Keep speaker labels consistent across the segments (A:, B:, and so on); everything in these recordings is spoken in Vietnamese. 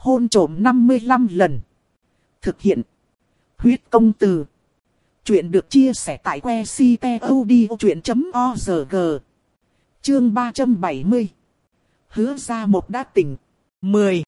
A: Hôn trộm 55 lần. Thực hiện. Huyết công từ. Chuyện được chia sẻ tại que ctod.org. Chương 370. Hứa ra một đã tỉnh. 10.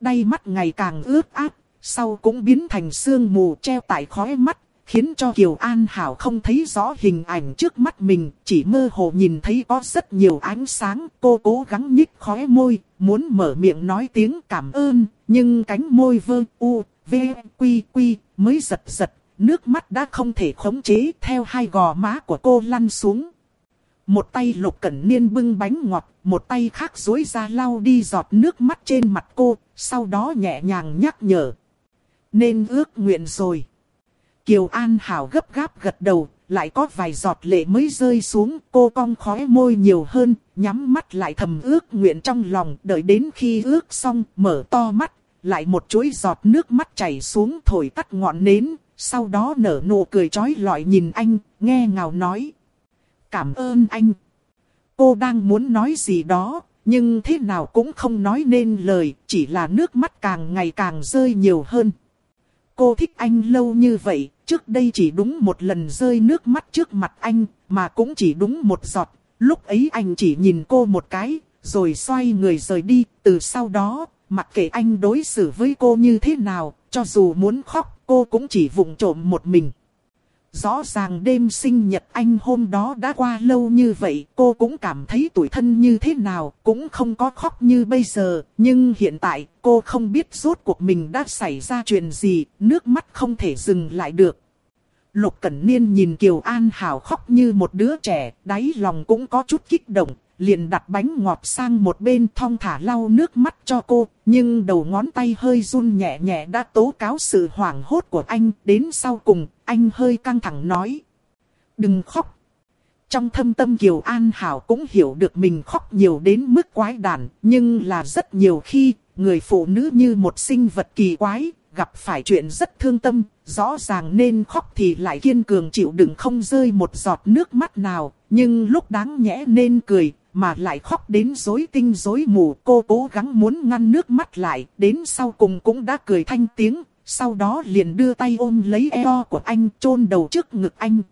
A: Đay mắt ngày càng ướt áp, sau cũng biến thành sương mù treo tại khóe mắt, khiến cho Kiều An Hảo không thấy rõ hình ảnh trước mắt mình, chỉ mơ hồ nhìn thấy có rất nhiều ánh sáng. Cô cố gắng nhích khóe môi, muốn mở miệng nói tiếng cảm ơn, nhưng cánh môi vơ u, v, quy quy, mới giật giật, nước mắt đã không thể khống chế theo hai gò má của cô lăn xuống. Một tay lục cẩn niên bưng bánh ngọt, một tay khác dối ra lau đi giọt nước mắt trên mặt cô, sau đó nhẹ nhàng nhắc nhở. Nên ước nguyện rồi. Kiều An Hảo gấp gáp gật đầu, lại có vài giọt lệ mới rơi xuống, cô cong khóe môi nhiều hơn, nhắm mắt lại thầm ước nguyện trong lòng, đợi đến khi ước xong, mở to mắt, lại một chuỗi giọt nước mắt chảy xuống thổi tắt ngọn nến, sau đó nở nụ cười trói lọi nhìn anh, nghe ngào nói. Cảm ơn anh. Cô đang muốn nói gì đó, nhưng thế nào cũng không nói nên lời, chỉ là nước mắt càng ngày càng rơi nhiều hơn. Cô thích anh lâu như vậy, trước đây chỉ đúng một lần rơi nước mắt trước mặt anh, mà cũng chỉ đúng một giọt. Lúc ấy anh chỉ nhìn cô một cái, rồi xoay người rời đi. Từ sau đó, mặc kệ anh đối xử với cô như thế nào, cho dù muốn khóc, cô cũng chỉ vụng trộm một mình. Rõ ràng đêm sinh nhật anh hôm đó đã qua lâu như vậy, cô cũng cảm thấy tuổi thân như thế nào, cũng không có khóc như bây giờ. Nhưng hiện tại, cô không biết rốt cuộc mình đã xảy ra chuyện gì, nước mắt không thể dừng lại được. Lục Cẩn Niên nhìn Kiều An Hảo khóc như một đứa trẻ, đáy lòng cũng có chút kích động, liền đặt bánh ngọt sang một bên thong thả lau nước mắt cho cô, nhưng đầu ngón tay hơi run nhẹ nhẹ đã tố cáo sự hoảng hốt của anh, đến sau cùng, anh hơi căng thẳng nói. Đừng khóc. Trong thâm tâm Kiều An Hảo cũng hiểu được mình khóc nhiều đến mức quái đản, nhưng là rất nhiều khi, người phụ nữ như một sinh vật kỳ quái, gặp phải chuyện rất thương tâm, rõ ràng nên khóc thì lại kiên cường chịu đựng không rơi một giọt nước mắt nào, nhưng lúc đáng nhẽ nên cười, mà lại khóc đến rối tinh rối mù. Cô cố gắng muốn ngăn nước mắt lại, đến sau cùng cũng đã cười thanh tiếng, sau đó liền đưa tay ôm lấy eo của anh chôn đầu trước ngực anh.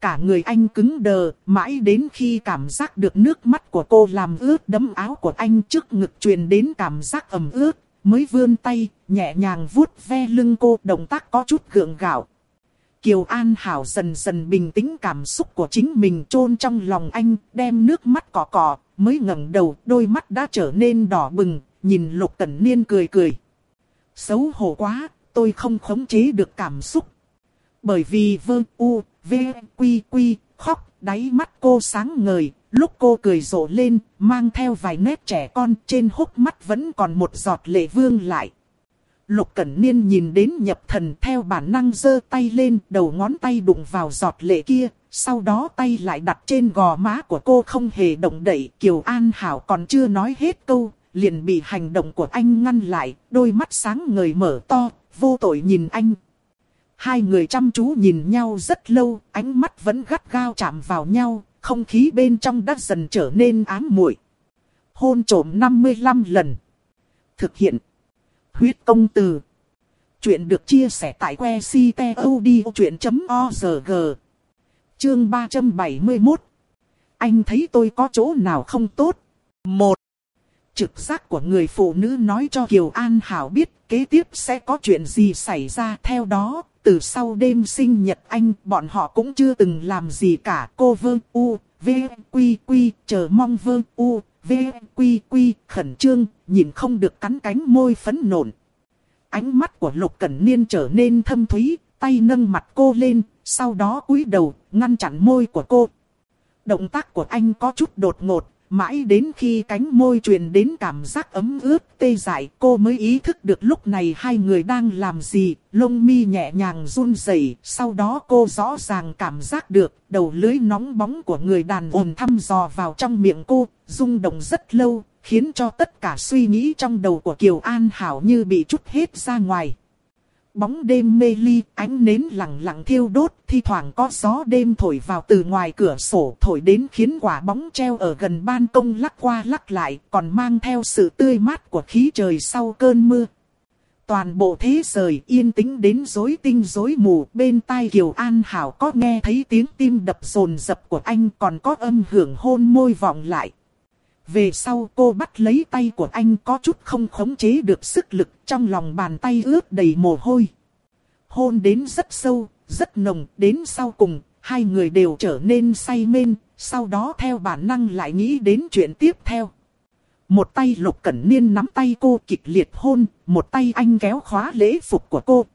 A: Cả người anh cứng đờ, mãi đến khi cảm giác được nước mắt của cô làm ướt đấm áo của anh trước ngực truyền đến cảm giác ẩm ướt, mới vươn tay, nhẹ nhàng vuốt ve lưng cô, động tác có chút gượng gạo. Kiều An Hảo dần dần bình tĩnh cảm xúc của chính mình chôn trong lòng anh, đem nước mắt cọ cọ, mới ngẩng đầu, đôi mắt đã trở nên đỏ bừng, nhìn Lục Cẩn Niên cười cười. Xấu hổ quá, tôi không khống chế được cảm xúc. Bởi vì vơ u, v, quy quy, khóc, đáy mắt cô sáng ngời, lúc cô cười rộ lên, mang theo vài nét trẻ con, trên hốc mắt vẫn còn một giọt lệ vương lại. Lục Cẩn Niên nhìn đến nhập thần theo bản năng giơ tay lên, đầu ngón tay đụng vào giọt lệ kia, sau đó tay lại đặt trên gò má của cô không hề động đậy. Kiều An Hảo còn chưa nói hết câu, liền bị hành động của anh ngăn lại, đôi mắt sáng người mở to, vô tội nhìn anh. Hai người chăm chú nhìn nhau rất lâu, ánh mắt vẫn gắt gao chạm vào nhau, không khí bên trong đã dần trở nên ám muội. Hôn trộm 55 lần. Thực hiện. Huyết công từ. Chuyện được chia sẻ tại que ctod.org. Chương 371. Anh thấy tôi có chỗ nào không tốt? Một. Trực giác của người phụ nữ nói cho Kiều An Hảo biết kế tiếp sẽ có chuyện gì xảy ra theo đó. Từ sau đêm sinh nhật anh, bọn họ cũng chưa từng làm gì cả. Cô Vương u, v, quy quy, chờ mong Vương u, v, quy quy, khẩn trương, nhìn không được cắn cánh môi phấn nộn. Ánh mắt của Lục Cẩn Niên trở nên thâm thúy, tay nâng mặt cô lên, sau đó cúi đầu, ngăn chặn môi của cô. Động tác của anh có chút đột ngột, mãi đến khi cánh môi truyền đến cảm giác ấm ướt tê dại cô mới ý thức được lúc này hai người đang làm gì, lông mi nhẹ nhàng run rẩy. sau đó cô rõ ràng cảm giác được đầu lưới nóng bóng của người đàn ồn thăm dò vào trong miệng cô, rung động rất lâu, khiến cho tất cả suy nghĩ trong đầu của Kiều An Hảo như bị chút hết ra ngoài. Bóng đêm mê ly, ánh nến lặng lặng thiêu đốt, thi thoảng có gió đêm thổi vào từ ngoài cửa sổ thổi đến khiến quả bóng treo ở gần ban công lắc qua lắc lại, còn mang theo sự tươi mát của khí trời sau cơn mưa. Toàn bộ thế giới yên tĩnh đến rối tinh rối mù, bên tai Kiều An Hảo có nghe thấy tiếng tim đập rồn rập của anh còn có âm hưởng hôn môi vọng lại. Về sau cô bắt lấy tay của anh có chút không khống chế được sức lực trong lòng bàn tay ướt đầy mồ hôi. Hôn đến rất sâu, rất nồng, đến sau cùng, hai người đều trở nên say mên, sau đó theo bản năng lại nghĩ đến chuyện tiếp theo. Một tay Lục Cẩn Niên nắm tay cô kịch liệt hôn, một tay anh kéo khóa lễ phục của cô.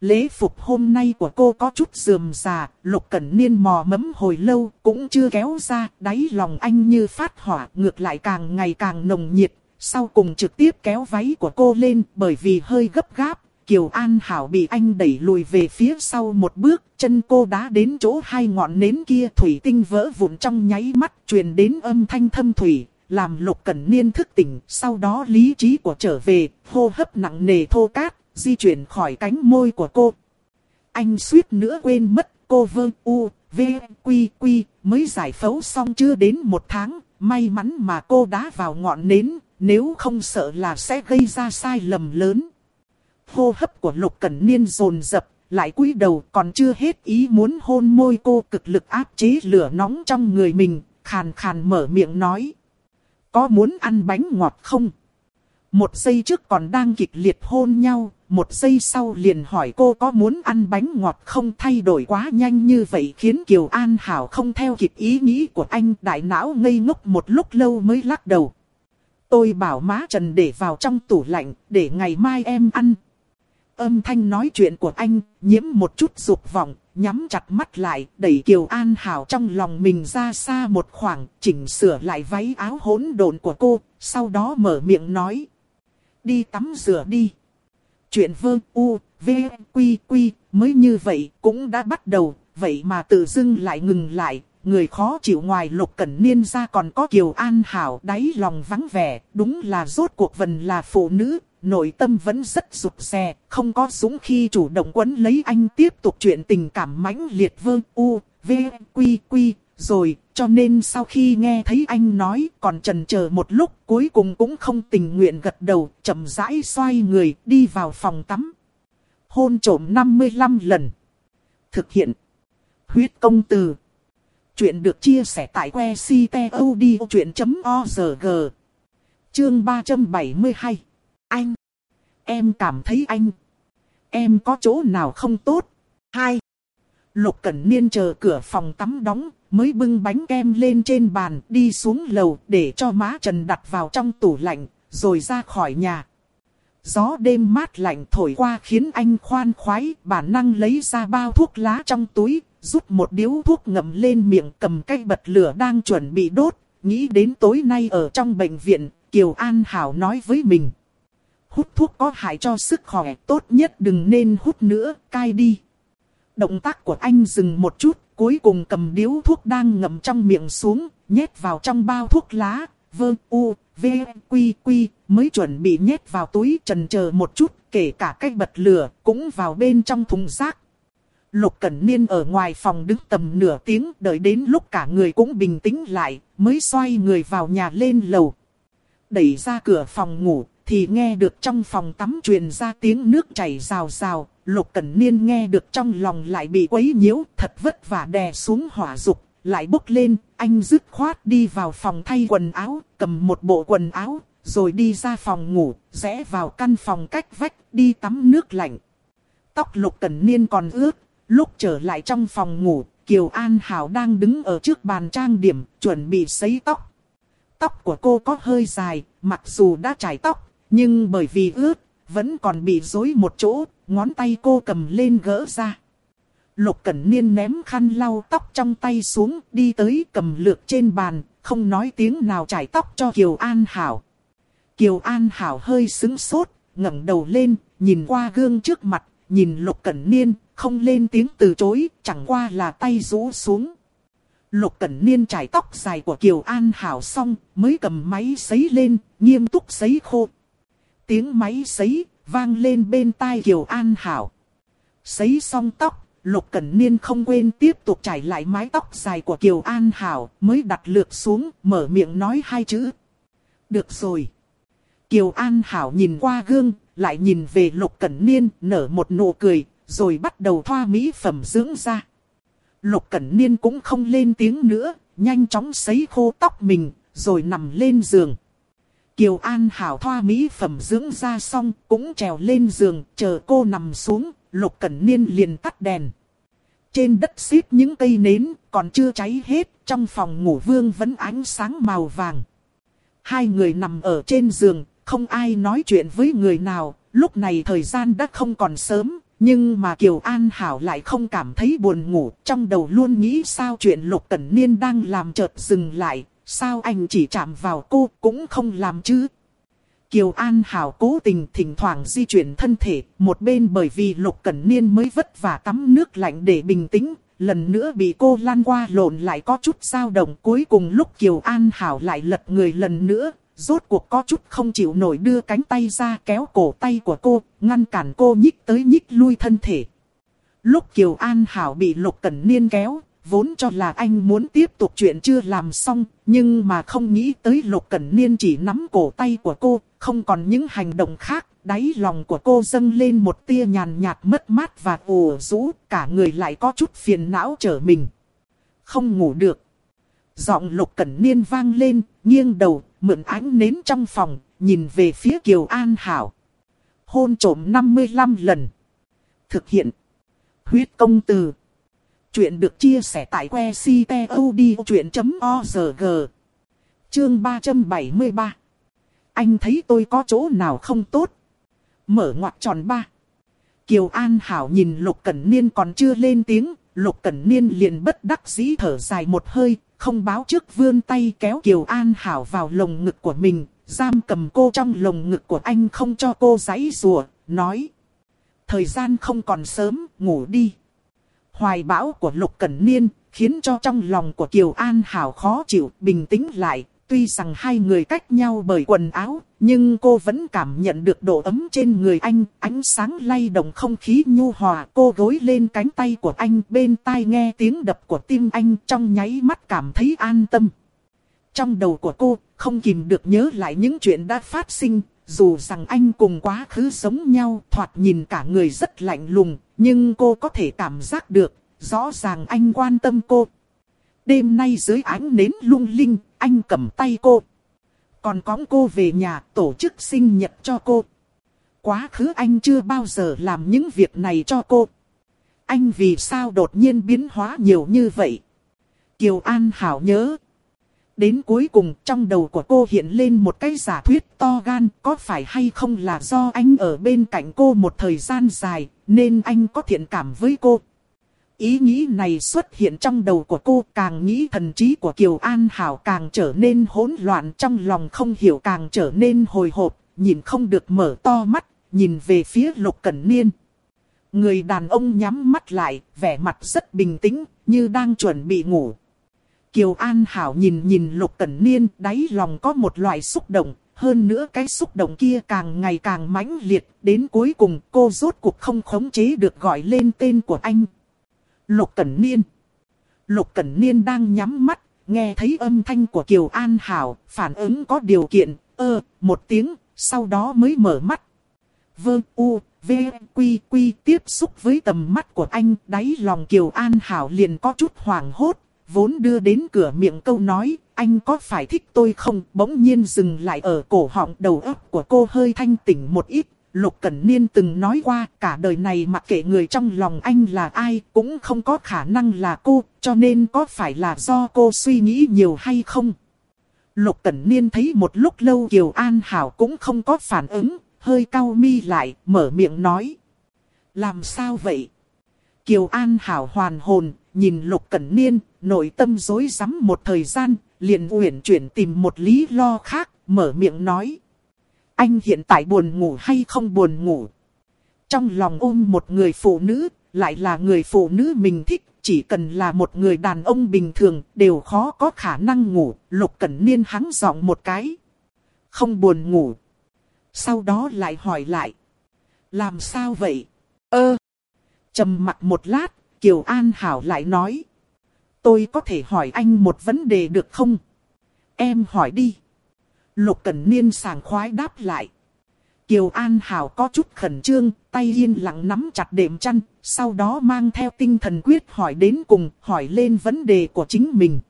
A: Lễ phục hôm nay của cô có chút dườm già, Lục Cẩn Niên mò mẫm hồi lâu, cũng chưa kéo ra, đáy lòng anh như phát hỏa, ngược lại càng ngày càng nồng nhiệt, sau cùng trực tiếp kéo váy của cô lên, bởi vì hơi gấp gáp, Kiều An Hảo bị anh đẩy lùi về phía sau một bước, chân cô đã đến chỗ hai ngọn nến kia thủy tinh vỡ vụn trong nháy mắt, truyền đến âm thanh thâm thủy, làm Lục Cẩn Niên thức tỉnh, sau đó lý trí của trở về, hô hấp nặng nề thô cát, di chuyển khỏi cánh môi của cô. Anh suýt nữa quên mất cô vơ u, v, quy quy, mới giải phẫu xong chưa đến một tháng, may mắn mà cô đã vào ngọn nến, nếu không sợ là sẽ gây ra sai lầm lớn. Hô hấp của Lục Cẩn Niên rồn rập, lại cúi đầu còn chưa hết ý muốn hôn môi cô cực lực áp chế lửa nóng trong người mình, khàn khàn mở miệng nói. Có muốn ăn bánh ngọt không? Một giây trước còn đang kịch liệt hôn nhau, một giây sau liền hỏi cô có muốn ăn bánh ngọt không thay đổi quá nhanh như vậy khiến Kiều An Hảo không theo kịp ý nghĩ của anh đại não ngây ngốc một lúc lâu mới lắc đầu. Tôi bảo má Trần để vào trong tủ lạnh để ngày mai em ăn. Âm thanh nói chuyện của anh nhiễm một chút dục vọng, nhắm chặt mắt lại đẩy Kiều An Hảo trong lòng mình ra xa một khoảng chỉnh sửa lại váy áo hỗn độn của cô, sau đó mở miệng nói. Đi tắm rửa đi. Chuyện vơ u, v, quy quy, mới như vậy cũng đã bắt đầu, vậy mà tự dưng lại ngừng lại. Người khó chịu ngoài lục cẩn niên ra còn có kiều an hảo đáy lòng vắng vẻ, đúng là rốt cuộc vần là phụ nữ, nội tâm vẫn rất rụt rè, không có dũng khi chủ động quấn lấy anh tiếp tục chuyện tình cảm mãnh liệt vương u, v, quy quy, rồi, cho nên sau khi nghe thấy anh nói còn chần chờ một lúc cuối cùng cũng không tình nguyện gật đầu, chậm rãi xoay người đi vào phòng tắm. Hôn trổm 55 lần. Thực hiện. Huyết công từ. Chuyện được chia sẻ tại que ctod.org. Chương 372. Anh. Em cảm thấy anh. Em có chỗ nào không tốt? Hai. Lục Cẩn Niên chờ cửa phòng tắm đóng, mới bưng bánh kem lên trên bàn, đi xuống lầu để cho má Trần đặt vào trong tủ lạnh, rồi ra khỏi nhà. Gió đêm mát lạnh thổi qua khiến anh khoan khoái, bản năng lấy ra bao thuốc lá trong túi, rút một điếu thuốc ngậm lên miệng cầm cây bật lửa đang chuẩn bị đốt, nghĩ đến tối nay ở trong bệnh viện, Kiều An Hảo nói với mình. Hút thuốc có hại cho sức khỏe, tốt nhất đừng nên hút nữa, cai đi. Động tác của anh dừng một chút, cuối cùng cầm điếu thuốc đang ngậm trong miệng xuống, nhét vào trong bao thuốc lá, vơ u, v, quy quy, mới chuẩn bị nhét vào túi trần chờ một chút, kể cả cách bật lửa, cũng vào bên trong thùng rác. Lục Cẩn Niên ở ngoài phòng đứng tầm nửa tiếng, đợi đến lúc cả người cũng bình tĩnh lại, mới xoay người vào nhà lên lầu. Đẩy ra cửa phòng ngủ, thì nghe được trong phòng tắm truyền ra tiếng nước chảy rào rào, Lục Cẩn Niên nghe được trong lòng lại bị quấy nhiễu, thật vất vả đè xuống hỏa dục, lại bốc lên, anh dứt khoát đi vào phòng thay quần áo, cầm một bộ quần áo, rồi đi ra phòng ngủ, rẽ vào căn phòng cách vách, đi tắm nước lạnh. Tóc Lục Cẩn Niên còn ướt, lúc trở lại trong phòng ngủ, Kiều An Hảo đang đứng ở trước bàn trang điểm, chuẩn bị sấy tóc. Tóc của cô có hơi dài, mặc dù đã trải tóc, nhưng bởi vì ướt, vẫn còn bị rối một chỗ, ngón tay cô cầm lên gỡ ra. Lục Cẩn Niên ném khăn lau tóc trong tay xuống, đi tới cầm lược trên bàn, không nói tiếng nào chải tóc cho Kiều An Hảo. Kiều An Hảo hơi sững sốt, ngẩng đầu lên, nhìn qua gương trước mặt, nhìn Lục Cẩn Niên, không lên tiếng từ chối, chẳng qua là tay rũ xuống. Lục Cẩn Niên chải tóc dài của Kiều An Hảo xong, mới cầm máy sấy lên, nghiêm túc sấy khô. Tiếng máy sấy, vang lên bên tai Kiều An Hảo. Sấy xong tóc, Lục Cẩn Niên không quên tiếp tục trải lại mái tóc dài của Kiều An Hảo, mới đặt lược xuống, mở miệng nói hai chữ. Được rồi. Kiều An Hảo nhìn qua gương, lại nhìn về Lục Cẩn Niên, nở một nụ cười, rồi bắt đầu thoa mỹ phẩm dưỡng da. Lục Cẩn Niên cũng không lên tiếng nữa, nhanh chóng sấy khô tóc mình, rồi nằm lên giường. Kiều An Hảo thoa mỹ phẩm dưỡng da xong, cũng trèo lên giường, chờ cô nằm xuống, Lục Cẩn Niên liền tắt đèn. Trên đất xít những cây nến, còn chưa cháy hết, trong phòng ngủ vương vẫn ánh sáng màu vàng. Hai người nằm ở trên giường, không ai nói chuyện với người nào, lúc này thời gian đã không còn sớm, nhưng mà Kiều An Hảo lại không cảm thấy buồn ngủ, trong đầu luôn nghĩ sao chuyện Lục Cẩn Niên đang làm chợt dừng lại, sao anh chỉ chạm vào cô cũng không làm chứ. Kiều An Hảo cố tình thỉnh thoảng di chuyển thân thể, một bên bởi vì Lục Cẩn Niên mới vất vả tắm nước lạnh để bình tĩnh, lần nữa bị cô lan qua lộn lại có chút dao động cuối cùng lúc Kiều An Hảo lại lật người lần nữa, rốt cuộc có chút không chịu nổi đưa cánh tay ra kéo cổ tay của cô, ngăn cản cô nhích tới nhích lui thân thể. Lúc Kiều An Hảo bị Lục Cẩn Niên kéo, vốn cho là anh muốn tiếp tục chuyện chưa làm xong, nhưng mà không nghĩ tới Lục Cẩn Niên chỉ nắm cổ tay của cô, không còn những hành động khác, đáy lòng của cô dâng lên một tia nhàn nhạt mất mát và ủ rũ, cả người lại có chút phiền não trở mình. Không ngủ được. Giọng Lục Cẩn Niên vang lên, nghiêng đầu, mượn ánh nến trong phòng, nhìn về phía Kiều An Hảo. Hôn trổm 55 lần. Thực hiện. Huyết công từ. Chuyện được chia sẻ tại que ctod.org. Chương 373. Anh thấy tôi có chỗ nào không tốt? Mở ngoặc tròn ba. Kiều An Hảo nhìn Lục Cẩn Niên còn chưa lên tiếng, Lục Cẩn Niên liền bất đắc dĩ thở dài một hơi, không báo trước vươn tay kéo Kiều An Hảo vào lồng ngực của mình, giam cầm cô trong lồng ngực của anh không cho cô giãy rùa, nói. Thời gian không còn sớm, ngủ đi. Hoài bão của Lục Cẩn Niên, khiến cho trong lòng của Kiều An Hảo khó chịu, bình tĩnh lại. Tuy rằng hai người cách nhau bởi quần áo, nhưng cô vẫn cảm nhận được độ ấm trên người anh, ánh sáng lay động không khí nhu hòa. Cô gối lên cánh tay của anh, bên tai nghe tiếng đập của tim anh trong nháy mắt cảm thấy an tâm. Trong đầu của cô, không kìm được nhớ lại những chuyện đã phát sinh, dù rằng anh cùng quá khứ sống nhau, thoạt nhìn cả người rất lạnh lùng, nhưng cô có thể cảm giác được, rõ ràng anh quan tâm cô. Đêm nay dưới ánh nến lung linh, anh cầm tay cô. Còn cõng cô về nhà tổ chức sinh nhật cho cô. Quá khứ anh chưa bao giờ làm những việc này cho cô. Anh vì sao đột nhiên biến hóa nhiều như vậy? Kiều An Hảo nhớ. Đến cuối cùng trong đầu của cô hiện lên một cái giả thuyết to gan có phải hay không là do anh ở bên cạnh cô một thời gian dài nên anh có thiện cảm với cô. Ý nghĩ này xuất hiện trong đầu của cô càng nghĩ thần trí của Kiều An Hảo càng trở nên hỗn loạn trong lòng không hiểu càng trở nên hồi hộp, nhìn không được mở to mắt, nhìn về phía Lục Cẩn Niên. Người đàn ông nhắm mắt lại, vẻ mặt rất bình tĩnh, như đang chuẩn bị ngủ. Kiều An Hảo nhìn nhìn Lục Cẩn Niên, đáy lòng có một loại xúc động, hơn nữa cái xúc động kia càng ngày càng mãnh liệt, đến cuối cùng cô rốt cuộc không khống chế được gọi lên tên của anh. Lục Cẩn Niên Lục Cẩn Niên đang nhắm mắt, nghe thấy âm thanh của Kiều An Hảo, phản ứng có điều kiện, ơ, một tiếng, sau đó mới mở mắt. Vơ u, v, quy quy tiếp xúc với tầm mắt của anh, đáy lòng Kiều An Hảo liền có chút hoảng hốt, vốn đưa đến cửa miệng câu nói, anh có phải thích tôi không, bỗng nhiên dừng lại ở cổ họng đầu óc của cô hơi thanh tỉnh một ít. Lục Cẩn Niên từng nói qua cả đời này mặc kệ người trong lòng anh là ai cũng không có khả năng là cô, cho nên có phải là do cô suy nghĩ nhiều hay không? Lục Cẩn Niên thấy một lúc lâu Kiều An Hảo cũng không có phản ứng, hơi cau mi lại, mở miệng nói. Làm sao vậy? Kiều An Hảo hoàn hồn, nhìn Lục Cẩn Niên, nội tâm dối rắm một thời gian, liền uyển chuyển tìm một lý lo khác, mở miệng nói. Anh hiện tại buồn ngủ hay không buồn ngủ? Trong lòng ôm một người phụ nữ, lại là người phụ nữ mình thích, chỉ cần là một người đàn ông bình thường, đều khó có khả năng ngủ, Lục Cẩn Niên hắng giọng một cái. Không buồn ngủ. Sau đó lại hỏi lại. Làm sao vậy? Ơ! trầm mặt một lát, Kiều An Hảo lại nói. Tôi có thể hỏi anh một vấn đề được không? Em hỏi đi. Lục Cẩn Niên sàng khoái đáp lại. Kiều An Hảo có chút khẩn trương, tay yên lặng nắm chặt đệm chăn, sau đó mang theo tinh thần quyết hỏi đến cùng, hỏi lên vấn đề của chính mình.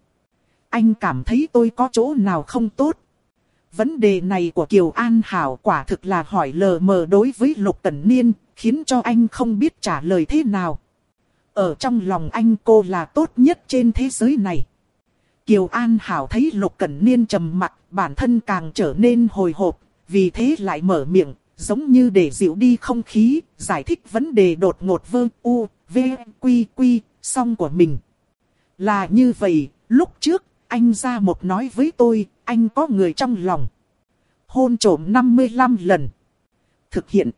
A: Anh cảm thấy tôi có chỗ nào không tốt? Vấn đề này của Kiều An Hảo quả thực là hỏi lờ mờ đối với Lục Cẩn Niên, khiến cho anh không biết trả lời thế nào. Ở trong lòng anh cô là tốt nhất trên thế giới này. Kiều An Hảo thấy Lục Cẩn Niên trầm mặt, bản thân càng trở nên hồi hộp, vì thế lại mở miệng, giống như để dịu đi không khí, giải thích vấn đề đột ngột vơ u, v, quy quy, song của mình. Là như vậy, lúc trước, anh ra một nói với tôi, anh có người trong lòng. Hôn trổm 55 lần. Thực hiện.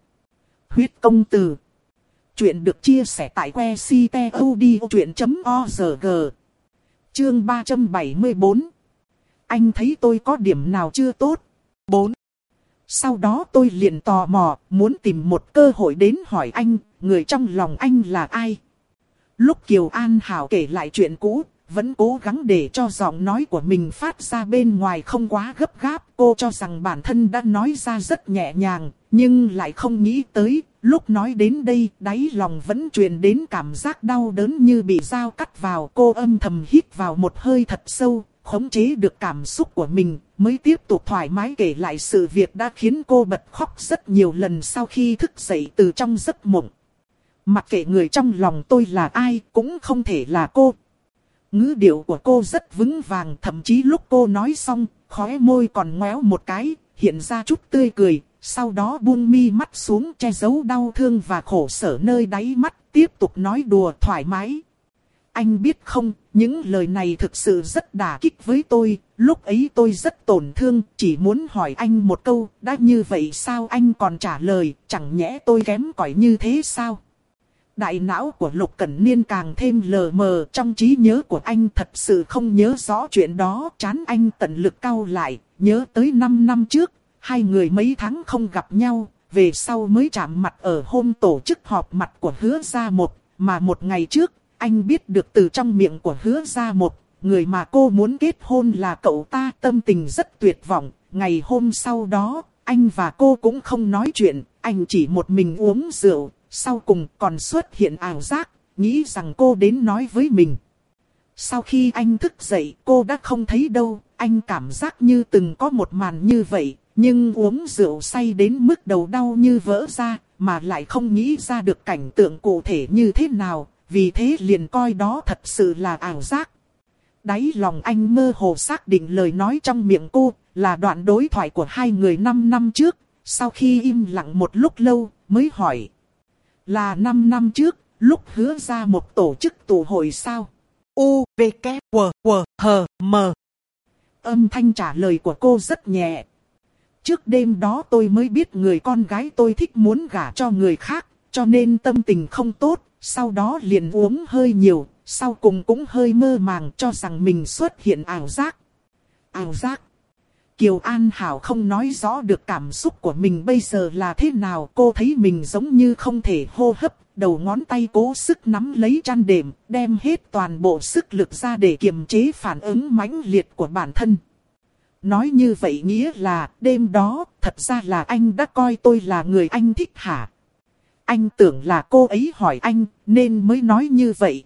A: Huyết công từ. Chuyện được chia sẻ tại que ctod.org. Chương 374. Anh thấy tôi có điểm nào chưa tốt? 4. Sau đó tôi liền tò mò, muốn tìm một cơ hội đến hỏi anh, người trong lòng anh là ai? Lúc Kiều An Hảo kể lại chuyện cũ, vẫn cố gắng để cho giọng nói của mình phát ra bên ngoài không quá gấp gáp. Cô cho rằng bản thân đã nói ra rất nhẹ nhàng, nhưng lại không nghĩ tới, lúc nói đến đây, đáy lòng vẫn truyền đến cảm giác đau đớn như bị dao cắt vào. Cô âm thầm hít vào một hơi thật sâu, khống chế được cảm xúc của mình, mới tiếp tục thoải mái kể lại sự việc đã khiến cô bật khóc rất nhiều lần sau khi thức dậy từ trong giấc mộng. Mặc kệ người trong lòng tôi là ai, cũng không thể là cô. Ngữ điệu của cô rất vững vàng, thậm chí lúc cô nói xong, khóe môi còn ngoéo một cái, hiện ra chút tươi cười, sau đó buông mi mắt xuống che giấu đau thương và khổ sở nơi đáy mắt, tiếp tục nói đùa thoải mái. Anh biết không, những lời này thực sự rất đả kích với tôi, lúc ấy tôi rất tổn thương, chỉ muốn hỏi anh một câu, đã như vậy sao anh còn trả lời, chẳng nhẽ tôi kém cỏi như thế sao? Đại não của Lục Cẩn Niên càng thêm lờ mờ trong trí nhớ của anh thật sự không nhớ rõ chuyện đó. Chán anh tận lực cau lại, nhớ tới 5 năm trước, hai người mấy tháng không gặp nhau, về sau mới chạm mặt ở hôm tổ chức họp mặt của hứa gia một, mà một ngày trước, anh biết được từ trong miệng của hứa gia một, người mà cô muốn kết hôn là cậu ta tâm tình rất tuyệt vọng. Ngày hôm sau đó, anh và cô cũng không nói chuyện, anh chỉ một mình uống rượu, sau cùng còn xuất hiện ảo giác, nghĩ rằng cô đến nói với mình. Sau khi anh thức dậy cô đã không thấy đâu, anh cảm giác như từng có một màn như vậy, nhưng uống rượu say đến mức đầu đau như vỡ ra, mà lại không nghĩ ra được cảnh tượng cụ thể như thế nào, vì thế liền coi đó thật sự là ảo giác. Đáy lòng anh mơ hồ xác định lời nói trong miệng cô, là đoạn đối thoại của hai người năm năm trước, sau khi im lặng một lúc lâu, mới hỏi. Là 5 năm trước, lúc hứa ra một tổ chức tụ hội sao? U, V, K, W, W, H, M. Âm thanh trả lời của cô rất nhẹ. Trước đêm đó tôi mới biết người con gái tôi thích muốn gả cho người khác, cho nên tâm tình không tốt, sau đó liền uống hơi nhiều, sau cùng cũng hơi mơ màng cho rằng mình xuất hiện ảo giác. Ảo giác. Kiều An Hảo không nói rõ được cảm xúc của mình bây giờ là thế nào. Cô thấy mình giống như không thể hô hấp, đầu ngón tay cố sức nắm lấy chăn đệm, đem hết toàn bộ sức lực ra để kiềm chế phản ứng mãnh liệt của bản thân. Nói như vậy nghĩa là đêm đó, thật ra là anh đã coi tôi là người anh thích hả? Anh tưởng là cô ấy hỏi anh, nên mới nói như vậy.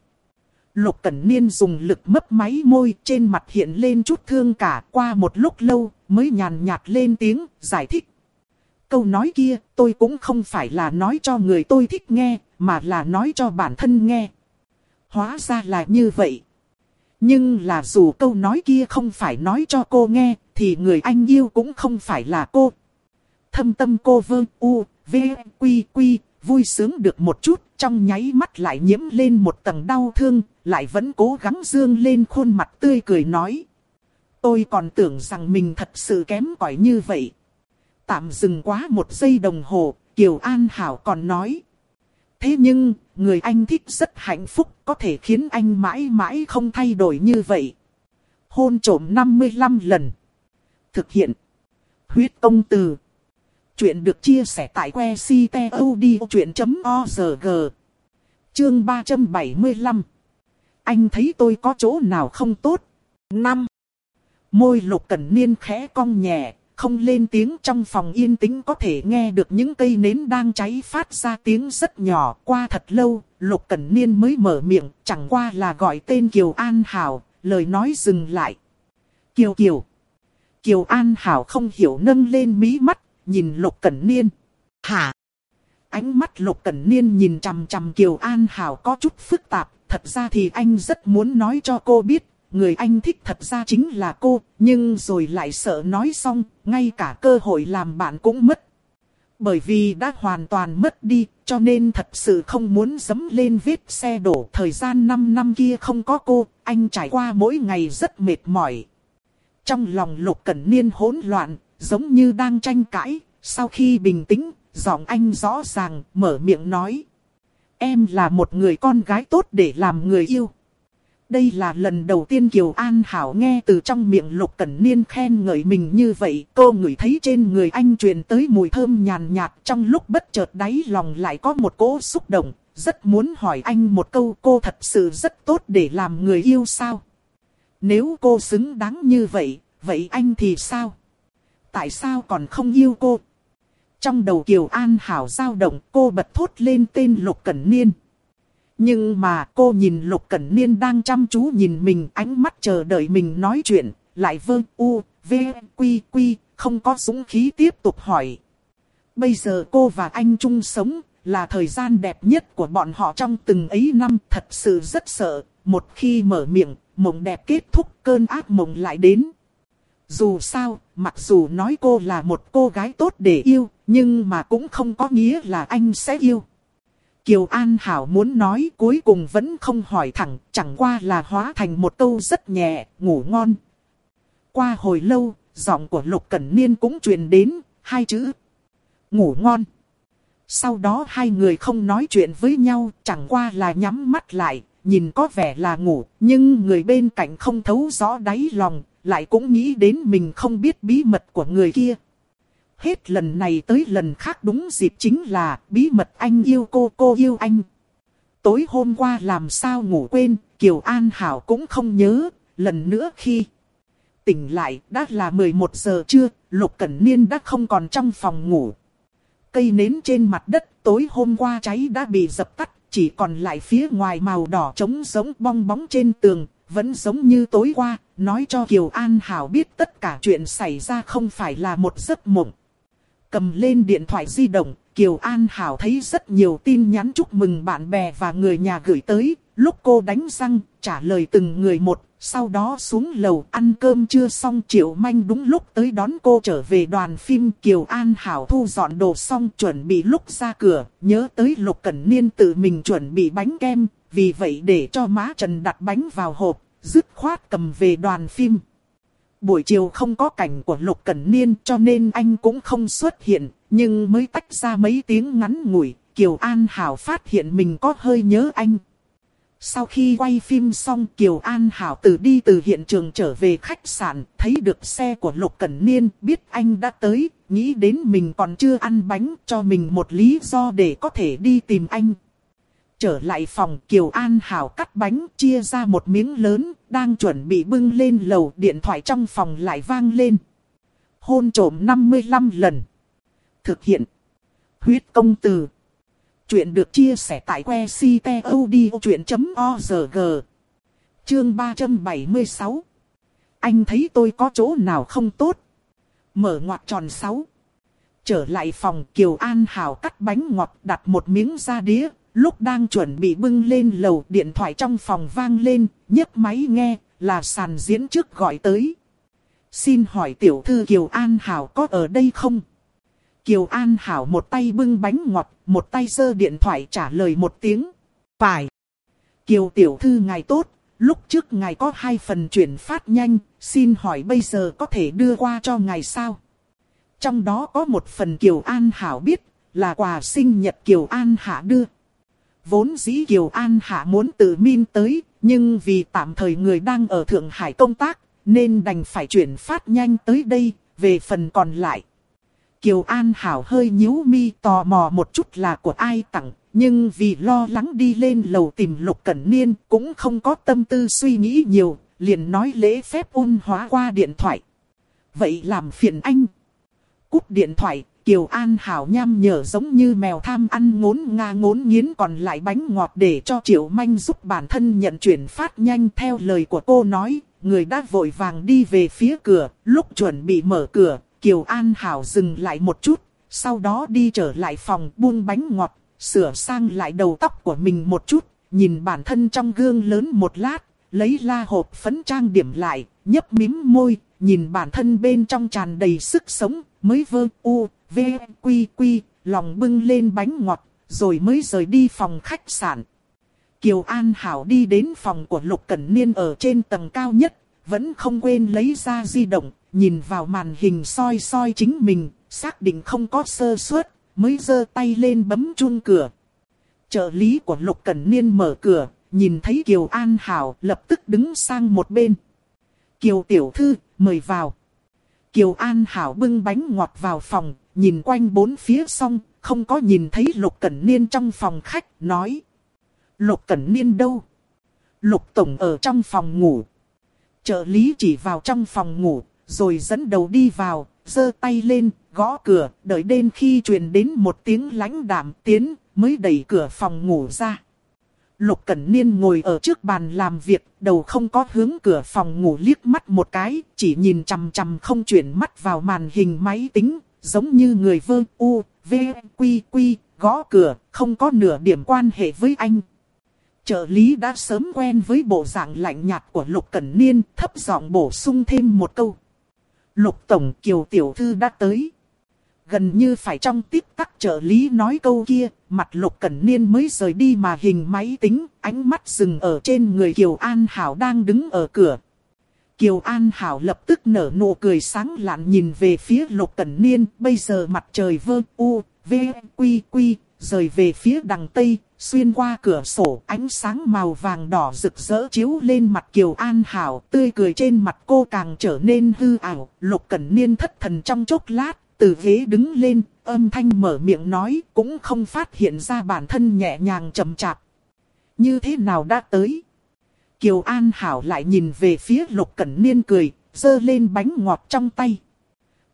A: Lục Cẩn Niên dùng lực mấp máy môi trên mặt hiện lên chút thương cả qua một lúc lâu mới nhàn nhạt lên tiếng giải thích. Câu nói kia tôi cũng không phải là nói cho người tôi thích nghe mà là nói cho bản thân nghe. Hóa ra là như vậy. Nhưng là dù câu nói kia không phải nói cho cô nghe thì người anh yêu cũng không phải là cô. Thâm tâm cô vương u, v, quy quy, vui sướng được một chút, trong nháy mắt lại nhiễm lên một tầng đau thương, lại vẫn cố gắng dương lên khuôn mặt tươi cười nói. Tôi còn tưởng rằng mình thật sự kém cỏi như vậy. Tạm dừng quá một giây đồng hồ, Kiều An Hảo còn nói. Thế nhưng, người anh thích rất hạnh phúc, có thể khiến anh mãi mãi không thay đổi như vậy. Hôn trổm 55 lần. Thực hiện. Huyết công từ. Chuyện được chia sẻ tại que ctod.org. Chương 375 anh thấy tôi có chỗ nào không tốt? năm Môi lục cẩn niên khẽ cong nhẹ, không lên tiếng trong phòng yên tĩnh có thể nghe được những cây nến đang cháy phát ra tiếng rất nhỏ. Qua thật lâu, lục cẩn niên mới mở miệng, chẳng qua là gọi tên Kiều An Hảo, lời nói dừng lại. Kiều Kiều. Kiều An Hảo không hiểu nâng lên mí mắt, nhìn Lục Cẩn Niên. Hả? Ánh mắt Lục Cẩn Niên nhìn chằm chằm Kiều An Hảo có chút phức tạp. Thật ra thì anh rất muốn nói cho cô biết, người anh thích thật ra chính là cô, nhưng rồi lại sợ nói xong, ngay cả cơ hội làm bạn cũng mất. Bởi vì đã hoàn toàn mất đi, cho nên thật sự không muốn dấm lên vết xe đổ. Thời gian 5 năm kia không có cô, anh trải qua mỗi ngày rất mệt mỏi. Trong lòng Lục Cẩn Niên hỗn loạn, giống như đang tranh cãi, sau khi bình tĩnh, giọng anh rõ ràng, mở miệng nói. Em là một người con gái tốt để làm người yêu. Đây là lần đầu tiên Kiều An Hảo nghe từ trong miệng Lục Cẩn Niên khen ngợi mình như vậy. Cô ngửi thấy trên người anh truyền tới mùi thơm nhàn nhạt trong lúc bất chợt đáy lòng lại có một cỗ xúc động. Rất muốn hỏi anh một câu cô thật sự rất tốt để làm người yêu sao? Nếu cô xứng đáng như vậy, vậy anh thì sao? tại sao còn không yêu cô? Trong đầu Kiều An Hảo dao động cô bật thốt lên tên Lục Cẩn Niên. Nhưng mà cô nhìn Lục Cẩn Niên đang chăm chú nhìn mình ánh mắt chờ đợi mình nói chuyện, lại vơ u, v, quy, quy, không có dũng khí tiếp tục hỏi. Bây giờ cô và anh chung sống, là thời gian đẹp nhất của bọn họ trong từng ấy năm, thật sự rất sợ, một khi mở miệng, mộng đẹp kết thúc, cơn ác mộng lại đến. Dù sao, mặc dù nói cô là một cô gái tốt để yêu, nhưng mà cũng không có nghĩa là anh sẽ yêu. Kiều An Hảo muốn nói cuối cùng vẫn không hỏi thẳng, chẳng qua là hóa thành một câu rất nhẹ, ngủ ngon. Qua hồi lâu, giọng của Lục Cẩn Niên cũng truyền đến, hai chữ. Ngủ ngon. Sau đó hai người không nói chuyện với nhau, chẳng qua là nhắm mắt lại, nhìn có vẻ là ngủ, nhưng người bên cạnh không thấu rõ đáy lòng, lại cũng nghĩ đến mình không biết bí mật của người kia. Hết lần này tới lần khác đúng dịp chính là bí mật anh yêu cô, cô yêu anh. Tối hôm qua làm sao ngủ quên, Kiều An Hảo cũng không nhớ, lần nữa khi tỉnh lại đã là 11 giờ trưa, Lục Cẩn Niên đã không còn trong phòng ngủ. Cây nến trên mặt đất tối hôm qua cháy đã bị dập tắt, chỉ còn lại phía ngoài màu đỏ trống giống bong bóng trên tường, vẫn giống như tối qua, nói cho Kiều An Hảo biết tất cả chuyện xảy ra không phải là một giấc mộng. Cầm lên điện thoại di động, Kiều An Hảo thấy rất nhiều tin nhắn chúc mừng bạn bè và người nhà gửi tới. Lúc cô đánh răng, trả lời từng người một, sau đó xuống lầu ăn cơm chưa xong Triệu Manh đúng lúc tới đón cô trở về đoàn phim Kiều An Hảo thu dọn đồ xong chuẩn bị lúc ra cửa, nhớ tới Lục Cẩn Niên tự mình chuẩn bị bánh kem, vì vậy để cho má Trần đặt bánh vào hộp, dứt khoát cầm về đoàn phim. Buổi chiều không có cảnh của Lục Cẩn Niên cho nên anh cũng không xuất hiện, nhưng mới tách ra mấy tiếng ngắn ngủi, Kiều An Hảo phát hiện mình có hơi nhớ anh. Sau khi quay phim xong Kiều An Hảo từ đi từ hiện trường trở về khách sạn, thấy được xe của Lục Cẩn Niên, biết anh đã tới, nghĩ đến mình còn chưa ăn bánh, cho mình một lý do để có thể đi tìm anh. Trở lại phòng Kiều An Hảo cắt bánh chia ra một miếng lớn, đang chuẩn bị bưng lên lầu điện thoại trong phòng lại vang lên. Hôn trổm 55 lần. Thực hiện. Huyết công từ. Chuyện được chia sẻ tại que ctod.org. Chương 376. Anh thấy tôi có chỗ nào không tốt? Mở ngoặt tròn 6. Trở lại phòng Kiều An Hảo cắt bánh ngọt đặt một miếng ra đĩa, Lúc đang chuẩn bị bưng lên lầu điện thoại trong phòng vang lên, nhấc máy nghe, là sàn diễn trước gọi tới. Xin hỏi tiểu thư Kiều An Hảo có ở đây không? Kiều An Hảo một tay bưng bánh ngọt, một tay giơ điện thoại trả lời một tiếng. Phải. Kiều tiểu thư ngài tốt, lúc trước ngài có hai phần chuyển phát nhanh, xin hỏi bây giờ có thể đưa qua cho ngài sao? Trong đó có một phần Kiều An Hảo biết, là quà sinh nhật Kiều An Hạ đưa. Vốn dĩ Kiều An Hạ muốn tự min tới, nhưng vì tạm thời người đang ở Thượng Hải công tác, nên đành phải chuyển phát nhanh tới đây, về phần còn lại. Kiều An Hảo hơi nhíu mi tò mò một chút là của ai tặng, nhưng vì lo lắng đi lên lầu tìm Lục Cẩn Niên cũng không có tâm tư suy nghĩ nhiều, liền nói lễ phép ôn hóa qua điện thoại. Vậy làm phiền anh. Cúp điện thoại, Kiều An Hảo nham nhở giống như mèo tham ăn ngốn nga ngốn nghiến còn lại bánh ngọt để cho Triệu Manh giúp bản thân nhận chuyển phát nhanh theo lời của cô nói. Người đã vội vàng đi về phía cửa, lúc chuẩn bị mở cửa, Kiều An Hảo dừng lại một chút, sau đó đi trở lại phòng buông bánh ngọt, sửa sang lại đầu tóc của mình một chút, nhìn bản thân trong gương lớn một lát, lấy la hộp phấn trang điểm lại, nhấp mím môi, nhìn bản thân bên trong tràn đầy sức sống, mới vơ u, v, quy quy, lòng bưng lên bánh ngọt, rồi mới rời đi phòng khách sạn. Kiều An Hảo đi đến phòng của Lục Cẩn Niên ở trên tầng cao nhất, vẫn không quên lấy ra di động, nhìn vào màn hình soi soi chính mình, xác định không có sơ suất, mới giơ tay lên bấm chuông cửa. Trợ lý của Lục Cẩn Niên mở cửa, nhìn thấy Kiều An Hảo lập tức đứng sang một bên. Kiều Tiểu Thư, mời vào. Kiều An Hảo bưng bánh ngọt vào phòng, nhìn quanh bốn phía xong, không có nhìn thấy Lục Cẩn Niên trong phòng khách, nói. Lục Cẩn Niên đâu? Lục Tổng ở trong phòng ngủ. Trợ lý chỉ vào trong phòng ngủ, rồi dẫn đầu đi vào, giơ tay lên, gõ cửa, đợi đến khi truyền đến một tiếng lãnh đạm tiến, mới đẩy cửa phòng ngủ ra. Lục Cẩn Niên ngồi ở trước bàn làm việc, đầu không có hướng cửa phòng ngủ liếc mắt một cái, chỉ nhìn chằm chằm không chuyển mắt vào màn hình máy tính, giống như người vơ u, v, quy quy, gõ cửa, không có nửa điểm quan hệ với anh. Trợ lý đã sớm quen với bộ dạng lạnh nhạt của Lục Cẩn Niên, thấp giọng bổ sung thêm một câu. Lục Tổng Kiều Tiểu Thư đã tới. Gần như phải trong tiếp tắc trợ lý nói câu kia, mặt Lục Cẩn Niên mới rời đi mà hình máy tính, ánh mắt dừng ở trên người Kiều An Hảo đang đứng ở cửa. Kiều An Hảo lập tức nở nụ cười sáng lạn nhìn về phía Lục Cẩn Niên, bây giờ mặt trời vơ u, v, quy quy, rời về phía đằng Tây, xuyên qua cửa sổ, ánh sáng màu vàng đỏ rực rỡ chiếu lên mặt Kiều An Hảo, tươi cười trên mặt cô càng trở nên hư ảo, Lục Cẩn Niên thất thần trong chốc lát, từ ghế đứng lên, âm thanh mở miệng nói, cũng không phát hiện ra bản thân nhẹ nhàng chậm chạp. Như thế nào đã tới? Kiều An Hảo lại nhìn về phía Lục Cẩn Niên cười, dơ lên bánh ngọt trong tay.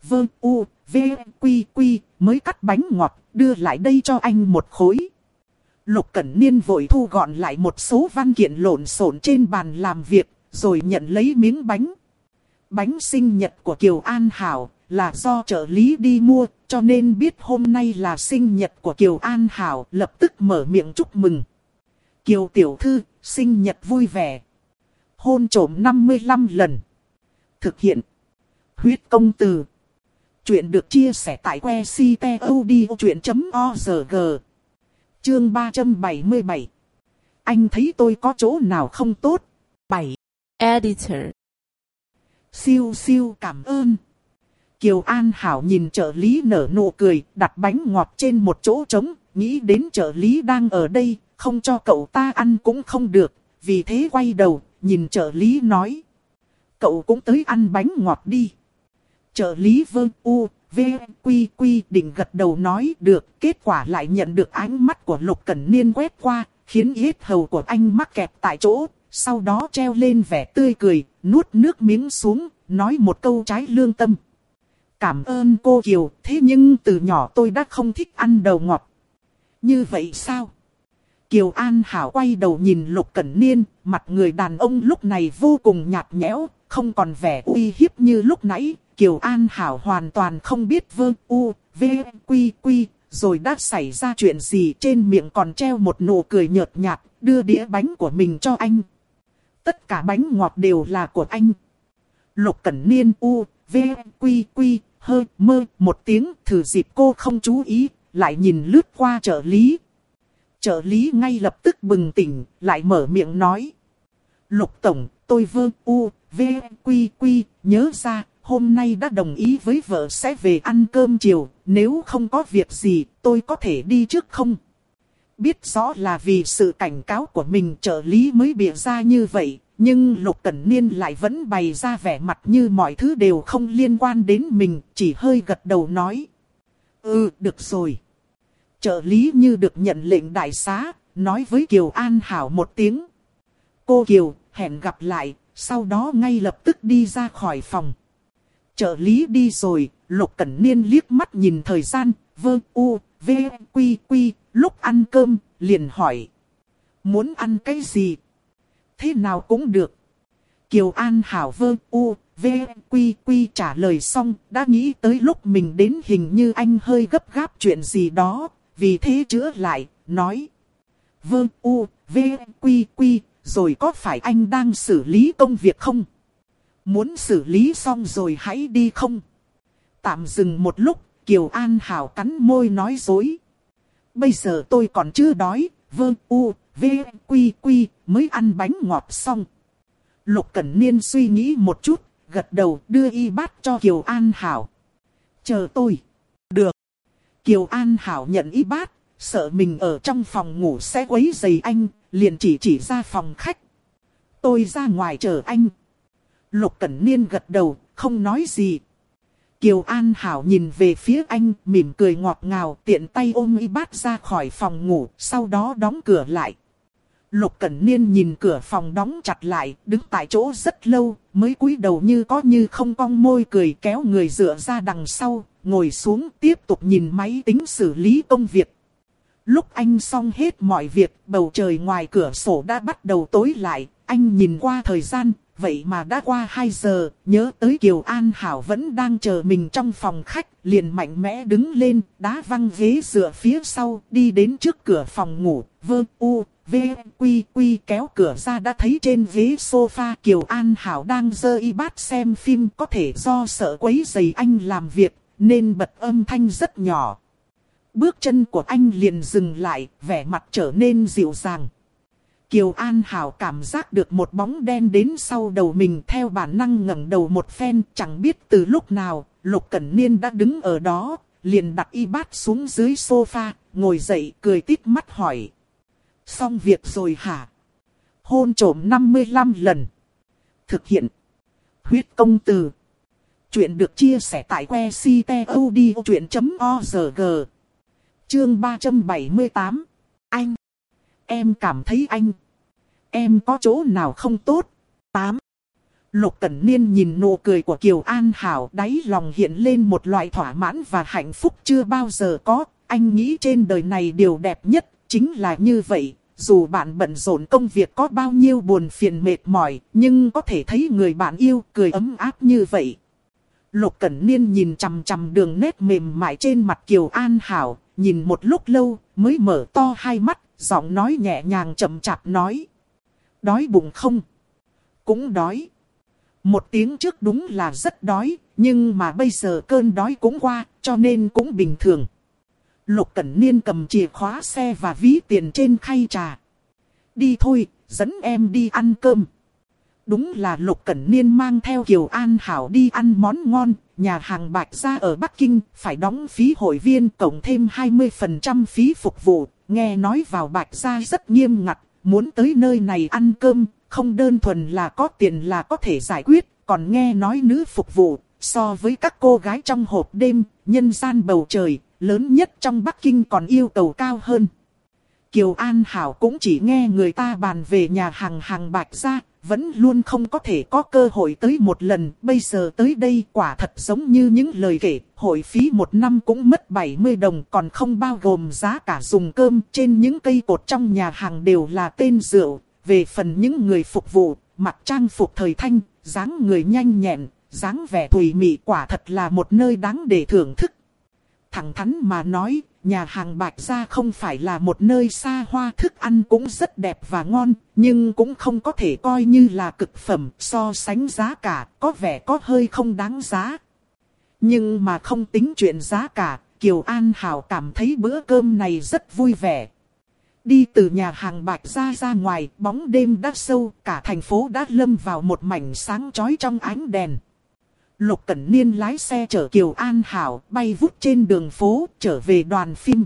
A: Vơ u, v, quy quy, mới cắt bánh ngọt, đưa lại đây cho anh một khối. Lục Cẩn Niên vội thu gọn lại một số văn kiện lộn xộn trên bàn làm việc, rồi nhận lấy miếng bánh. Bánh sinh nhật của Kiều An Hảo là do trợ lý đi mua, cho nên biết hôm nay là sinh nhật của Kiều An Hảo, lập tức mở miệng chúc mừng. Kiều Tiểu Thư, sinh nhật vui vẻ. Hôn trổm 55 lần. Thực hiện. Huyết công từ. Chuyện được chia sẻ tại que ctod.org. Chương 377. Anh thấy tôi có chỗ nào không tốt? 7.
B: Editor.
A: Siêu siêu cảm ơn. Kiều An Hảo nhìn trợ lý nở nụ cười, đặt bánh ngọt trên một chỗ trống, nghĩ đến trợ lý đang ở đây, không cho cậu ta ăn cũng không được, vì thế quay đầu, nhìn trợ lý nói. Cậu cũng tới ăn bánh ngọt đi. Trợ lý vương u, v, quy quy định gật đầu nói được, kết quả lại nhận được ánh mắt của Lục Cẩn Niên quét qua, khiến yết hầu của anh mắc kẹt tại chỗ, sau đó treo lên vẻ tươi cười, nuốt nước miếng xuống, nói một câu trái lương tâm. Cảm ơn cô Kiều, thế nhưng từ nhỏ tôi đã không thích ăn đầu ngọt. Như vậy sao? Kiều An Hảo quay đầu nhìn Lục Cẩn Niên, mặt người đàn ông lúc này vô cùng nhạt nhẽo, không còn vẻ uy hiếp như lúc nãy. Kiều An Hảo hoàn toàn không biết vơ u, v, quy quy, rồi đã xảy ra chuyện gì trên miệng còn treo một nụ cười nhợt nhạt, đưa đĩa bánh của mình cho anh. Tất cả bánh ngọt đều là của anh. Lục Cẩn Niên u, v, quy quy, hơi mơ một tiếng thử dịp cô không chú ý, lại nhìn lướt qua trợ lý. Trợ lý ngay lập tức bừng tỉnh, lại mở miệng nói. Lục Tổng, tôi vơ u, v, quy quy, nhớ ra, hôm nay đã đồng ý với vợ sẽ về ăn cơm chiều, nếu không có việc gì, tôi có thể đi trước không? Biết rõ là vì sự cảnh cáo của mình trợ lý mới bịa ra như vậy, nhưng Lục Cẩn Niên lại vẫn bày ra vẻ mặt như mọi thứ đều không liên quan đến mình, chỉ hơi gật đầu nói. Ừ, được rồi. Trợ lý như được nhận lệnh đại xá, nói với Kiều An Hảo một tiếng. Cô Kiều, hẹn gặp lại, sau đó ngay lập tức đi ra khỏi phòng. Trợ lý đi rồi, Lục Cẩn Niên liếc mắt nhìn thời gian, vơ u, v, quy quy, lúc ăn cơm, liền hỏi. Muốn ăn cái gì? Thế nào cũng được. Kiều An Hảo vơ u, v, quy quy trả lời xong, đã nghĩ tới lúc mình đến hình như anh hơi gấp gáp chuyện gì đó, vì thế chữa lại, nói. Vơ u, v, quy quy, rồi có phải anh đang xử lý công việc không? Muốn xử lý xong rồi hãy đi không? Tạm dừng một lúc, Kiều An Hảo cắn môi nói dối. Bây giờ tôi còn chưa đói, vơ u, v, quy quy, mới ăn bánh ngọt xong. Lục Cẩn Niên suy nghĩ một chút, gật đầu đưa y bát cho Kiều An Hảo. Chờ tôi. Được. Kiều An Hảo nhận y bát, sợ mình ở trong phòng ngủ sẽ quấy rầy anh, liền chỉ chỉ ra phòng khách. Tôi ra ngoài chờ anh. Lục Cẩn Niên gật đầu, không nói gì. Kiều An Hảo nhìn về phía anh, mỉm cười ngọt ngào, tiện tay ôm y bát ra khỏi phòng ngủ, sau đó đóng cửa lại. Lục Cẩn Niên nhìn cửa phòng đóng chặt lại, đứng tại chỗ rất lâu, mới cúi đầu như có như không cong môi cười kéo người dựa ra đằng sau, ngồi xuống tiếp tục nhìn máy tính xử lý công việc. Lúc anh xong hết mọi việc, bầu trời ngoài cửa sổ đã bắt đầu tối lại, anh nhìn qua thời gian, vậy mà đã qua 2 giờ, nhớ tới Kiều An Hảo vẫn đang chờ mình trong phòng khách, liền mạnh mẽ đứng lên, đá văng ghế dựa phía sau, đi đến trước cửa phòng ngủ, vơ u, v, quy quy kéo cửa ra đã thấy trên ghế sofa Kiều An Hảo đang dơ y bát xem phim có thể do sợ quấy giày anh làm việc, nên bật âm thanh rất nhỏ. Bước chân của anh liền dừng lại, vẻ mặt trở nên dịu dàng. Kiều An Hảo cảm giác được một bóng đen đến sau đầu mình theo bản năng ngẩng đầu một phen, chẳng biết từ lúc nào, Lục Cẩn Niên đã đứng ở đó, liền đặt y bát xuống dưới sofa, ngồi dậy cười tít mắt hỏi. Xong việc rồi hả? Hôn trổm 55 lần. Thực hiện. Huyết công từ. Chuyện được chia sẻ tại que ctod.org. Chương 378. Anh. Em cảm thấy anh. Em có chỗ nào không tốt? 8. Lục Cẩn Niên nhìn nụ cười của Kiều An Hảo, đáy lòng hiện lên một loại thỏa mãn và hạnh phúc chưa bao giờ có. Anh nghĩ trên đời này điều đẹp nhất chính là như vậy. Dù bạn bận rộn công việc có bao nhiêu buồn phiền mệt mỏi, nhưng có thể thấy người bạn yêu cười ấm áp như vậy. Lục Cẩn Niên nhìn chằm chằm đường nét mềm mại trên mặt Kiều An Hảo, nhìn một lúc lâu, mới mở to hai mắt, giọng nói nhẹ nhàng chậm chạp nói. Đói bụng không? Cũng đói. Một tiếng trước đúng là rất đói, nhưng mà bây giờ cơn đói cũng qua, cho nên cũng bình thường. Lục Cẩn Niên cầm chìa khóa xe và ví tiền trên khay trà. Đi thôi, dẫn em đi ăn cơm. Đúng là Lục Cẩn Niên mang theo Kiều An Hảo đi ăn món ngon, nhà hàng Bạch Gia ở Bắc Kinh, phải đóng phí hội viên cộng thêm 20% phí phục vụ. Nghe nói vào Bạch Gia rất nghiêm ngặt, muốn tới nơi này ăn cơm, không đơn thuần là có tiền là có thể giải quyết, còn nghe nói nữ phục vụ, so với các cô gái trong hộp đêm, nhân gian bầu trời, lớn nhất trong Bắc Kinh còn yêu cầu cao hơn. Kiều An Hảo cũng chỉ nghe người ta bàn về nhà hàng hàng bạch gia, vẫn luôn không có thể có cơ hội tới một lần. Bây giờ tới đây quả thật giống như những lời kể, hội phí một năm cũng mất 70 đồng còn không bao gồm giá cả dùng cơm. Trên những cây cột trong nhà hàng đều là tên rượu. Về phần những người phục vụ, mặc trang phục thời thanh, dáng người nhanh nhẹn, dáng vẻ thùy mị quả thật là một nơi đáng để thưởng thức. Thẳng thắn mà nói, nhà hàng Bạch Gia không phải là một nơi xa hoa thức ăn cũng rất đẹp và ngon, nhưng cũng không có thể coi như là cực phẩm so sánh giá cả, có vẻ có hơi không đáng giá. Nhưng mà không tính chuyện giá cả, Kiều An Hảo cảm thấy bữa cơm này rất vui vẻ. Đi từ nhà hàng Bạch Gia ra ngoài, bóng đêm đã sâu, cả thành phố đã lâm vào một mảnh sáng chói trong ánh đèn. Lục Cẩn Niên lái xe chở Kiều An Hảo bay vút trên đường phố trở về đoàn phim.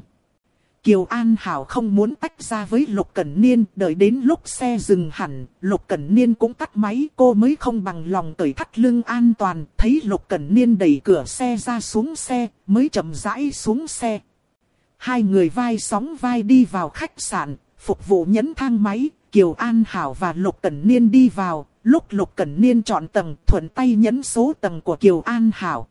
A: Kiều An Hảo không muốn tách ra với Lục Cẩn Niên, đợi đến lúc xe dừng hẳn, Lục Cẩn Niên cũng tắt máy, cô mới không bằng lòng cởi thắt lưng an toàn, thấy Lục Cẩn Niên đẩy cửa xe ra xuống xe, mới chậm rãi xuống xe. Hai người vai sóng vai đi vào khách sạn, phục vụ nhấn thang máy, Kiều An Hảo và Lục Cẩn Niên đi vào, lúc Lục Cẩn Niên chọn tầng, thuận tay nhấn số tầng của Kiều An Hảo.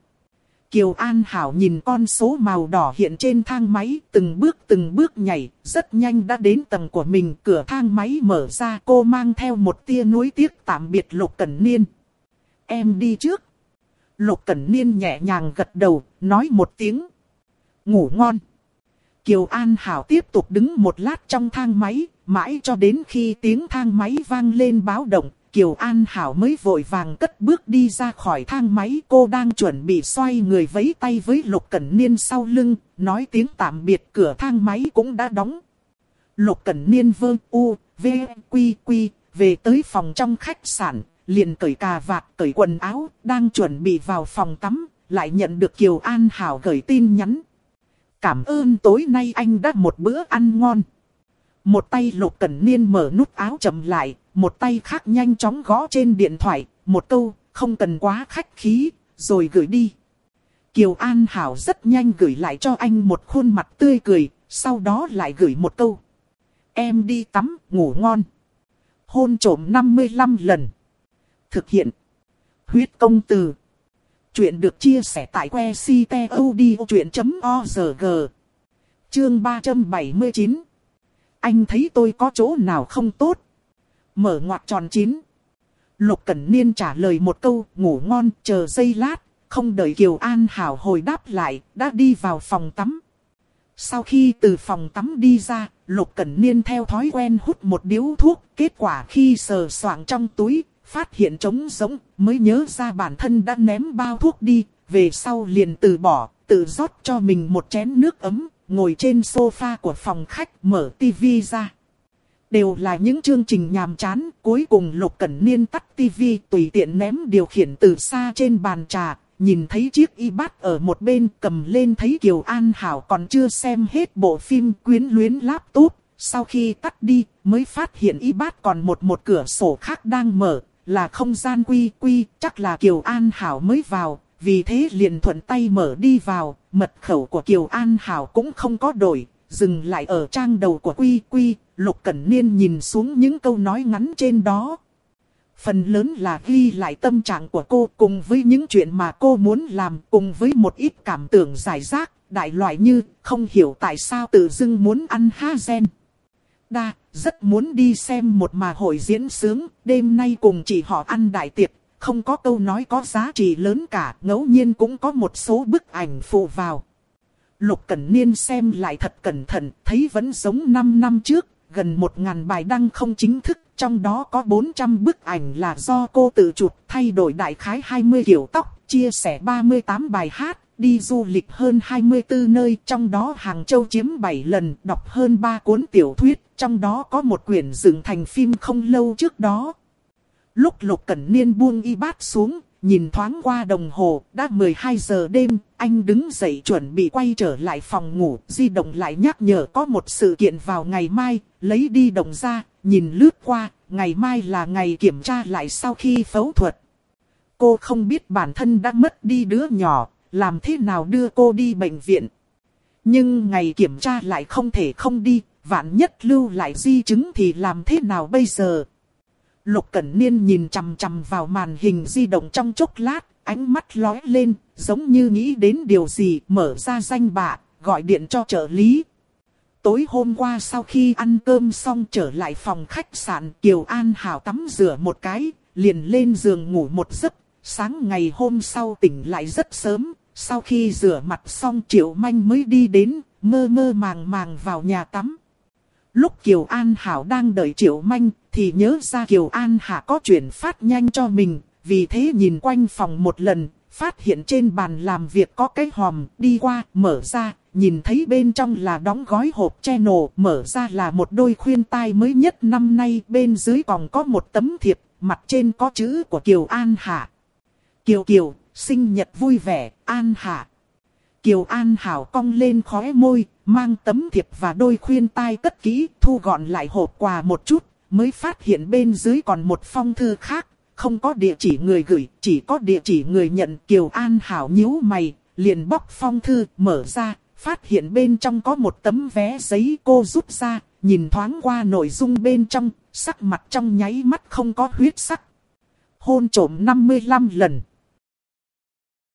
A: Kiều An Hảo nhìn con số màu đỏ hiện trên thang máy, từng bước từng bước nhảy, rất nhanh đã đến tầng của mình. Cửa thang máy mở ra, cô mang theo một tia nuối tiếc tạm biệt Lục Cẩn Niên. Em đi trước. Lục Cẩn Niên nhẹ nhàng gật đầu, nói một tiếng. Ngủ ngon. Kiều An Hảo tiếp tục đứng một lát trong thang máy, mãi cho đến khi tiếng thang máy vang lên báo động, Kiều An Hảo mới vội vàng cất bước đi ra khỏi thang máy. Cô đang chuẩn bị xoay người vẫy tay với Lục Cẩn Niên sau lưng, nói tiếng tạm biệt cửa thang máy cũng đã đóng. Lục Cẩn Niên vơ u, v, quy quy, về tới phòng trong khách sạn, liền cởi cà vạt, cởi quần áo, đang chuẩn bị vào phòng tắm, lại nhận được Kiều An Hảo gửi tin nhắn. Cảm ơn tối nay anh đã một bữa ăn ngon. Một tay Lục Cẩn Niên mở nút áo chậm lại, một tay khác nhanh chóng gõ trên điện thoại, một câu, không cần quá khách khí, rồi gửi đi. Kiều An Hảo rất nhanh gửi lại cho anh một khuôn mặt tươi cười, sau đó lại gửi một câu. Em đi tắm, ngủ ngon. Hôn trổm 55 lần. Thực hiện. Huyết công từ. Chuyện được chia sẻ tại que ctod.org. Chương 379. Anh thấy tôi có chỗ nào không tốt? Mở ngoặc tròn chín. Lục Cẩn Niên trả lời một câu, ngủ ngon, chờ giây lát, không đợi Kiều An Hảo hồi đáp lại, đã đi vào phòng tắm. Sau khi từ phòng tắm đi ra, Lục Cẩn Niên theo thói quen hút một điếu thuốc, kết quả khi sờ soạng trong túi, phát hiện trống giống, mới nhớ ra bản thân đã ném bao thuốc đi, về sau liền từ bỏ, tự rót cho mình một chén nước ấm, ngồi trên sofa của phòng khách mở tivi ra. Đều là những chương trình nhàm chán, cuối cùng Lục Cẩn Niên tắt tivi tùy tiện ném điều khiển từ xa trên bàn trà, nhìn thấy chiếc y bát ở một bên cầm lên thấy Kiều An Hảo còn chưa xem hết bộ phim quyến luyến laptop. Sau khi tắt đi, mới phát hiện y bát còn một một cửa sổ khác đang mở, là không gian quy quy, chắc là Kiều An Hảo mới vào, vì thế liền thuận tay mở đi vào, mật khẩu của Kiều An Hảo cũng không có đổi, dừng lại ở trang đầu của quy quy, Lục Cẩn Niên nhìn xuống những câu nói ngắn trên đó. Phần lớn là ghi lại tâm trạng của cô cùng với những chuyện mà cô muốn làm cùng với một ít cảm tưởng giải rác, đại loại như không hiểu tại sao tự dưng muốn ăn ha gen. Đa, rất muốn đi xem một mà hội diễn sướng, đêm nay cùng chị họ ăn đại tiệc, không có câu nói có giá trị lớn cả, ngẫu nhiên cũng có một số bức ảnh phụ vào. Lục Cẩn Niên xem lại thật cẩn thận, thấy vẫn giống 5 năm trước, gần 1.000 bài đăng không chính thức, trong đó có 400 bức ảnh là do cô tự chụp, thay đổi đại khái 20 kiểu tóc, chia sẻ 38 bài hát, đi du lịch hơn 24 nơi, trong đó Hàng Châu chiếm 7 lần, đọc hơn 3 cuốn tiểu thuyết, trong đó có một quyển dựng thành phim không lâu trước đó. Lúc Lục Cẩn Niên buông y bát xuống, nhìn thoáng qua đồng hồ, đã 12 giờ đêm, anh đứng dậy chuẩn bị quay trở lại phòng ngủ, di động lại nhắc nhở có một sự kiện vào ngày mai, lấy đi đồng ra, nhìn lướt qua, ngày mai là ngày kiểm tra lại sau khi phẫu thuật. Cô không biết bản thân đã mất đi đứa nhỏ, làm thế nào đưa cô đi bệnh viện. Nhưng ngày kiểm tra lại không thể không đi, vạn nhất lưu lại di chứng thì làm thế nào bây giờ? Lục Cẩn Niên nhìn chằm chằm vào màn hình di động trong chốc lát, ánh mắt lóe lên, giống như nghĩ đến điều gì, mở ra danh bạ, gọi điện cho trợ lý. Tối hôm qua sau khi ăn cơm xong trở lại phòng khách sạn Kiều An Hảo tắm rửa một cái, liền lên giường ngủ một giấc. Sáng ngày hôm sau tỉnh lại rất sớm, sau khi rửa mặt xong Triệu Manh mới đi đến, mơ mơ màng màng vào nhà tắm. Lúc Kiều An Hảo đang đợi Triệu Manh, thì nhớ ra Kiều An Hạ có chuyện phát nhanh cho mình, vì thế nhìn quanh phòng một lần, phát hiện trên bàn làm việc có cái hòm, đi qua, mở ra, nhìn thấy bên trong là đóng gói hộp channel, mở ra là một đôi khuyên tai mới nhất năm nay, bên dưới còn có một tấm thiệp, mặt trên có chữ của Kiều An Hạ. Kiều Kiều, sinh nhật vui vẻ, An Hạ. Kiều An Hảo cong lên khóe môi, mang tấm thiệp và đôi khuyên tai cất kỹ, thu gọn lại hộp quà một chút, mới phát hiện bên dưới còn một phong thư khác, không có địa chỉ người gửi, chỉ có địa chỉ người nhận. Kiều An Hảo nhíu mày, liền bóc phong thư, mở ra, phát hiện bên trong có một tấm vé giấy cô rút ra, nhìn thoáng qua nội dung bên trong, sắc mặt trong nháy mắt không có huyết sắc. Hôn trổm 55 lần.